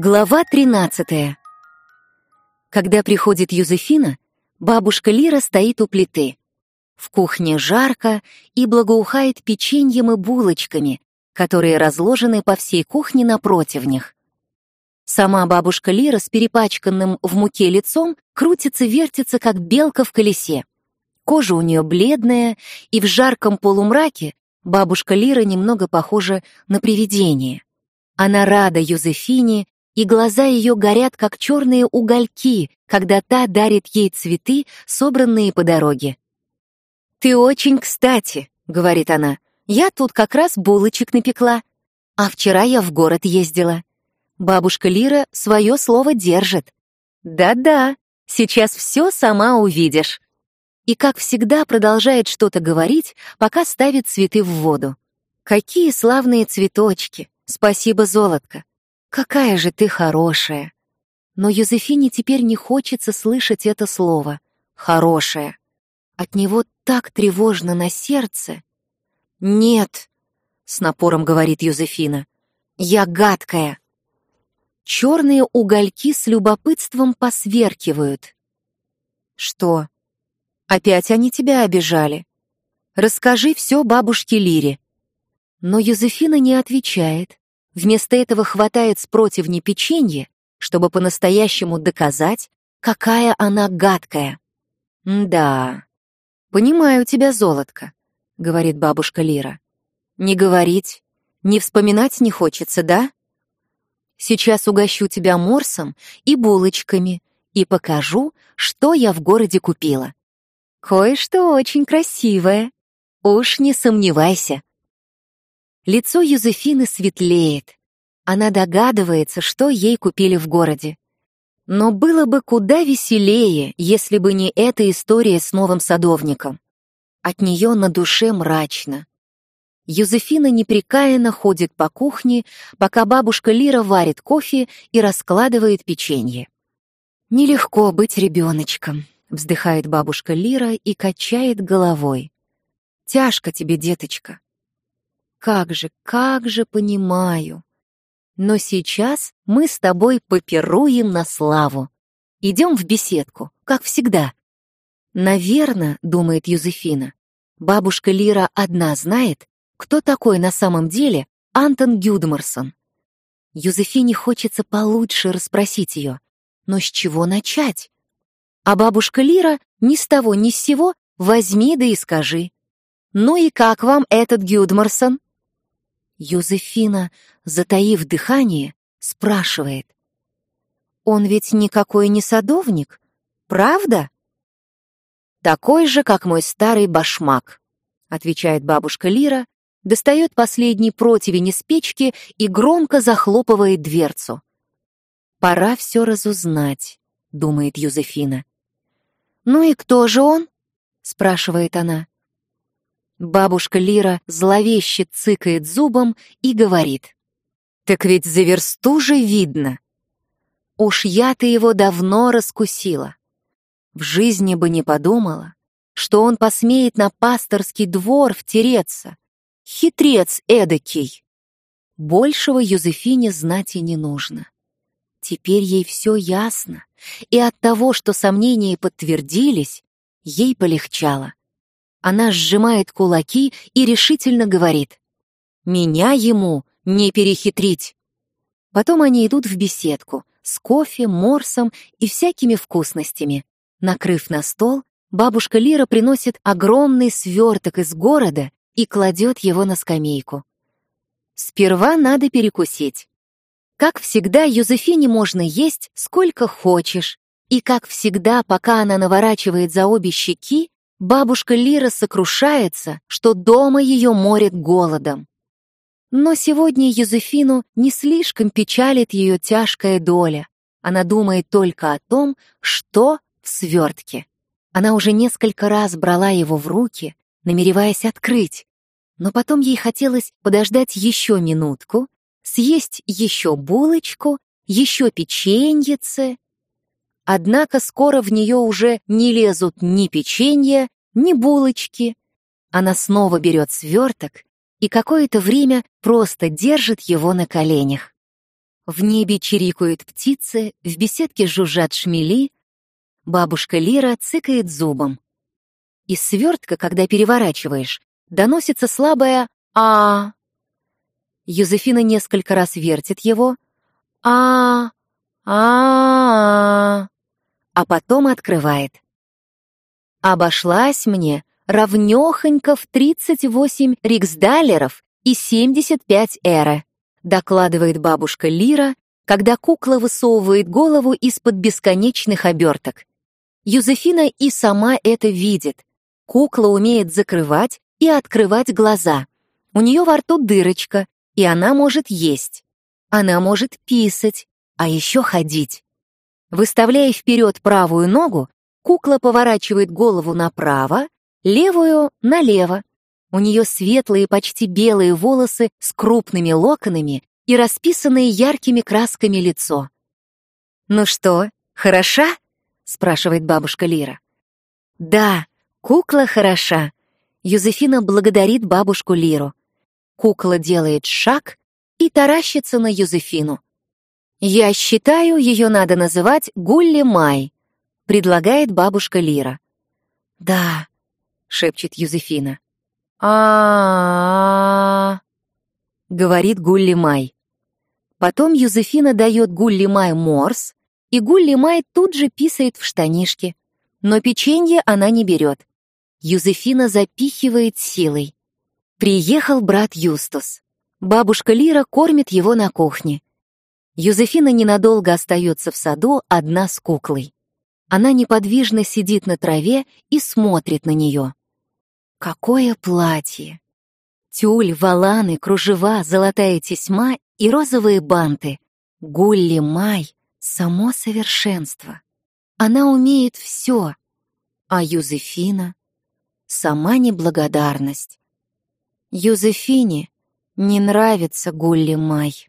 Глава 13. Когда приходит Юзефина, бабушка Лира стоит у плиты. В кухне жарко и благоухает печеньем и булочками, которые разложены по всей кухне на противнях. Сама бабушка Лира с перепачканным в муке лицом крутится-вертится, как белка в колесе. Кожа у нее бледная, и в жарком полумраке бабушка Лира немного похожа на привидение. Она рада Юзефине и глаза ее горят, как черные угольки, когда та дарит ей цветы, собранные по дороге. «Ты очень кстати», — говорит она, — «я тут как раз булочек напекла, а вчера я в город ездила. Бабушка Лира свое слово держит. Да-да, сейчас все сама увидишь». И, как всегда, продолжает что-то говорить, пока ставит цветы в воду. «Какие славные цветочки! Спасибо, золотко! «Какая же ты хорошая!» Но Юзефине теперь не хочется слышать это слово «хорошая». От него так тревожно на сердце. «Нет», — с напором говорит Юзефина, — «я гадкая». Черные угольки с любопытством посверкивают. «Что? Опять они тебя обижали? Расскажи все бабушке Лире». Но Юзефина не отвечает, Вместо этого хватает с противни печенье, чтобы по-настоящему доказать, какая она гадкая. «Да, понимаю тебя, золотко», — говорит бабушка Лира. «Не говорить, не вспоминать не хочется, да? Сейчас угощу тебя морсом и булочками и покажу, что я в городе купила. Кое-что очень красивое. Уж не сомневайся». Лицо Юзефины светлеет. Она догадывается, что ей купили в городе. Но было бы куда веселее, если бы не эта история с новым садовником. От нее на душе мрачно. Юзефина непрекаянно ходит по кухне, пока бабушка Лира варит кофе и раскладывает печенье. «Нелегко быть ребеночком», — вздыхает бабушка Лира и качает головой. «Тяжко тебе, деточка. Как же, как же понимаю. Но сейчас мы с тобой попируем на славу. Идем в беседку, как всегда. Наверно, думает Юзефина, бабушка Лира одна знает, кто такой на самом деле Антон Гюдмарсон. Юзефине хочется получше расспросить ее, но с чего начать? А бабушка Лира ни с того ни с сего возьми да и скажи. «Ну и как вам этот Гюдмарсон?» Юзефина, затаив дыхание, спрашивает. «Он ведь никакой не садовник, правда?» «Такой же, как мой старый башмак», — отвечает бабушка Лира, достает последний противень из печки и громко захлопывает дверцу. «Пора все разузнать», — думает Юзефина. «Ну и кто же он?» — спрашивает она. Бабушка Лира зловеще цыкает зубом и говорит. «Так ведь за версту же видно. Уж я-то его давно раскусила. В жизни бы не подумала, что он посмеет на пасторский двор втереться. Хитрец эдакий!» Большего Юзефине знать и не нужно. Теперь ей все ясно, и от того, что сомнения подтвердились, ей полегчало. Она сжимает кулаки и решительно говорит. «Меня ему не перехитрить!» Потом они идут в беседку с кофе, морсом и всякими вкусностями. Накрыв на стол, бабушка Лира приносит огромный сверток из города и кладет его на скамейку. Сперва надо перекусить. Как всегда, Юзефине можно есть сколько хочешь, и как всегда, пока она наворачивает за обе щеки, Бабушка Лира сокрушается, что дома ее морит голодом. Но сегодня Юзефину не слишком печалит ее тяжкая доля. Она думает только о том, что в свертке. Она уже несколько раз брала его в руки, намереваясь открыть, но потом ей хотелось подождать еще минутку, съесть еще булочку, еще печеньице, Однако скоро в нее уже не лезут ни печенье, ни булочки. Она снова берет сверток и какое-то время просто держит его на коленях. В небе чирикают птицы, в беседке жужжат шмели, бабушка Лира цыкает зубом. Из свертка, когда переворачиваешь, доносится слабое а Юзефина несколько раз вертит его. а а а потом открывает. Обошлась мне равнёхонько в 38 риксдалеров и 75 эра, докладывает бабушка Лира, когда кукла высовывает голову из-под бесконечных оберток. Юзефина и сама это видит. Кукла умеет закрывать и открывать глаза. У нее во рту дырочка, и она может есть. Она может писать, а еще ходить. Выставляя вперед правую ногу, кукла поворачивает голову направо, левую — налево. У нее светлые, почти белые волосы с крупными локонами и расписанное яркими красками лицо. «Ну что, хороша?» — спрашивает бабушка Лира. «Да, кукла хороша». Юзефина благодарит бабушку Лиру. Кукла делает шаг и таращится на Юзефину. «Я считаю, ее надо называть Гулли Май», — предлагает бабушка Лира. «Да», — шепчет Юзефина. а говорит Гулли Май. Потом Юзефина дает Гулли Май морс, и Гулли Май тут же писает в штанишки. Но печенье она не берет. Юзефина запихивает силой. Приехал брат Юстус. Бабушка Лира кормит его на кухне. Юзефина ненадолго остается в саду одна с куклой. Она неподвижно сидит на траве и смотрит на нее. Какое платье! Тюль, валаны, кружева, золотая тесьма и розовые банты. Гулли Май — само совершенство. Она умеет все. А Юзефина — сама неблагодарность. Юзефине не нравится Гулли Май.